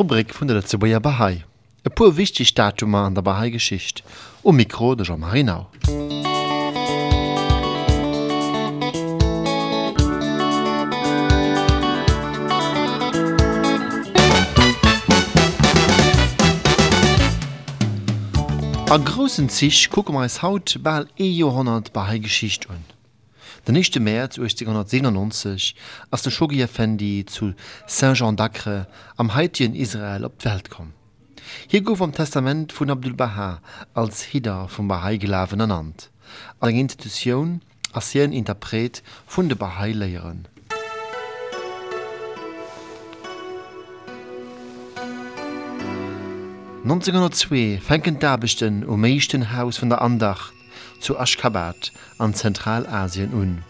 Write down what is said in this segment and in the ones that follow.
Rubrik vun der Letzebauer Bahai. E pur wichtig Datum an der Bahai-Geschichte. O Mikro de Jean-Marie Nau. A großen Zich wir uns haut bald e Jahrhundert Bahai-Geschichte an. Der 1. März 1897 als der Shogi Effendi zu Saint-Jean d'Acre am heutigen Israel auf die Welt kam. Hier gouf am Testament von Abdul Baha als Hidder vom Bahai-Gelaven ernannt, eine Institution als ein Interpret von der Bahai-Lehren. ...1902 fänken d'Aarbechten um meeschten Haus von der Andacht zu Aschgabat an Zentralasien an.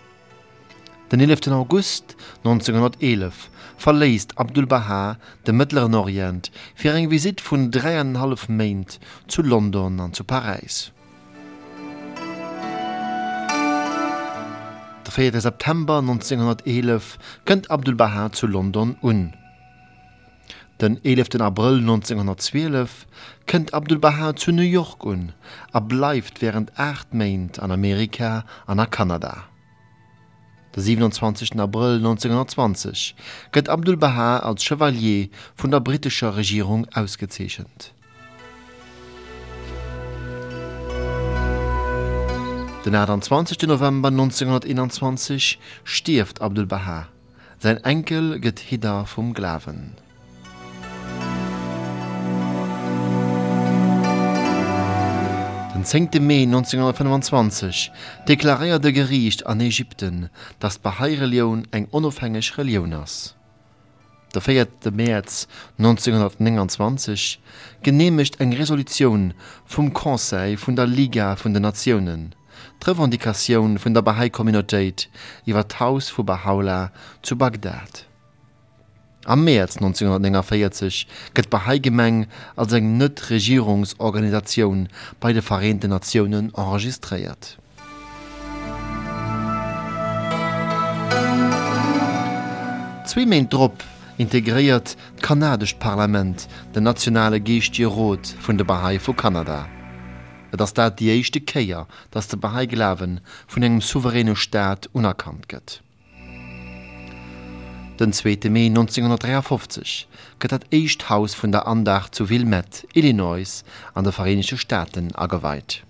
Den 11. August 1911 verlässt Abdul Baha den Mittleren Orient für eine Visit von dreieinhalb Monaten zu London und zu Paris. Der 4. September 1911 kommt Abdul Baha zu London an. Den 11. April 1912 kënnt Abdu'l-Baha zu New York un, er bleibt während 8 Mainint an Amerika an Kanada. Der 27. April 1920 gëtt Abdu'l-Baha als Chevalier von der britischer Regierung ausgezeichnet. Den 28. November 1921 stirft Abdu'l-Baha. Sein Enkel geht Hida vom Glaven. Den 10. Mei 1925 deklaréiert de Geriicht an Ägypten, dats d'Bahaireliun eng onofhängeg Reliun ass. Der 4. März 1929 genehmigt eng Resolution vum Konseil vun der Liga vun de Nationen, d'Revendikationun vun der Bahai-Kommunitéit iwwer d'Haus vu Bahaula zu Bagdad. Am März 1949 gëtt Bahai-Gemeng als eng Nicht-Regierungsorganisation bei den Vereinten Nationen enregistriert. Zwei Monate drauf integriert das kanadische Parlament den nationalen Geistlichen Rat von der Bahai von Kanada. Das ist die erste Kehr, dass der Bahai-Glauben von einem souveränen Staat unerkannt wird. Den 2. Mei 1953 gëtt dat Eicht Haus vun der Andach zu Wilmet, Illinois an der Verenesche Staaten aweit.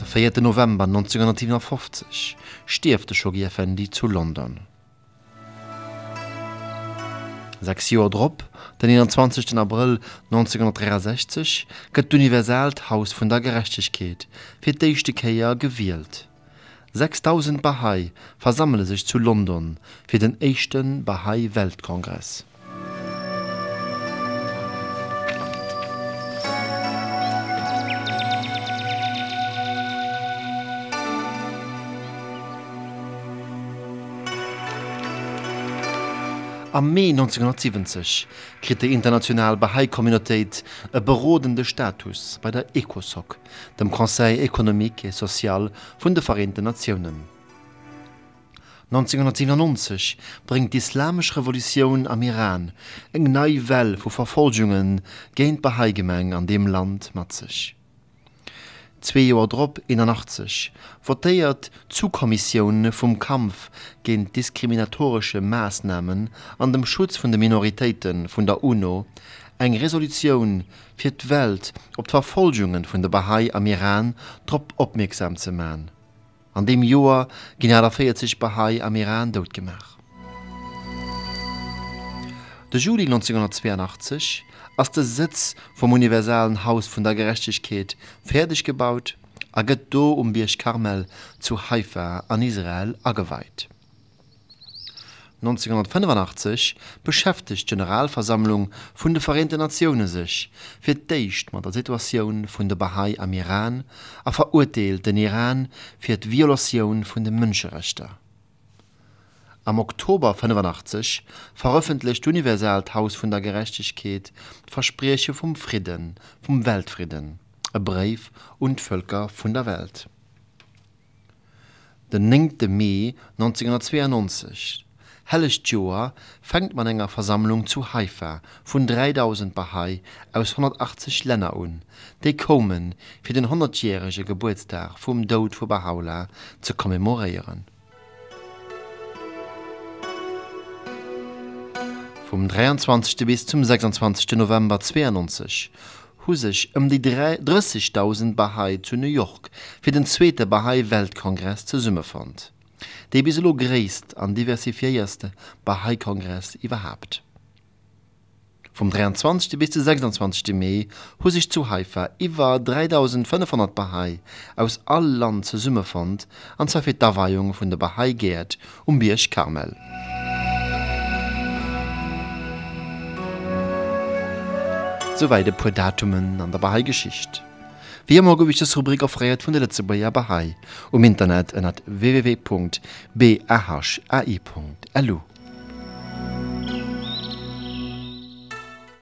Der 4. November 1957 stiefte Schogi Effendi zu London. Sechs Joer Drpp, den 21. April 1963 gëtt d'Universalt Haus vun der Gerechtigkeet fir d'éischte Käier gewielt. 6000 Bahai versammeln sich zu London für den ersten Bahai-Weltkongress. Am Mei 1970 krit der international Bahai-Kommunitéit e berodende Status bei der ECOSOC, dem Conseil économique et social vun de Vereinten Nationen. 1997 bringt d'Islamisch Revolutionioun am Iran eng neii Well vu Verfolgungen géint Bahaigemeng an dem Land matzech. zwei Joer drop in 80 vertéiert Zukommissionioune vum Kampf géint diskriminatorsche Maßnamen an dem Schutz vun de Minoritäten vun der UNO eng Resolutionioun fir d' Welt op d'Verfolgungen vun de Bahai am Iran trop opmerksam ze maen. An dem Joer ginn aller 40 Bahai am Iran doodgemach. De Juli 1982 als der Sitz vom Universalen Haus von der Gerechtigkeit fertig gebaut, a gëtt do um Birch Karmel zu Haifa an Israel angeweiht. 1985 beschäftigt Generalversammlung von der Vereinten Nationen sich für dicht mit der Situation von der Bahai am Iran und verurteilt den Iran für die Violation von den Menschenrechten. Am Oktober 1985 veröffentlicht Universal Haus von der Gerechtigkeit Versprechen vom Frieden, vom Weltfrieden, ein Brief und Völker von der Welt. Den 9. Mai 1992 helles Joa fängt man enger Versammlung zu Haifa von 3000 Bahai aus 180 Länder an, die kommen für den 100-jährigen Geburtstag vom Tod von Baha'u'llah zu kommemorieren. vom 23. bis zum 26. November 92 hu sich um die 30.000 Bahai zu New York für den zweiten Bahai Weltkongress zu Summe fand. De biselo gräst an diversifierste Bahai-Kongress überhaupt. Vom 23. bis zum 26. Mai hu sich zu Haifa iwwer 3500 Bahai aus all Land zu Summe fand an zur Verweihung von der Bahai Gerd um Biersch Karmel. Musik de puer Datumen an der Bahai-Geschicht. Wie immer gouf ich das Rubrik aufreiert vun der letzte Bayer Bahai um Internet at www.bahai.lu.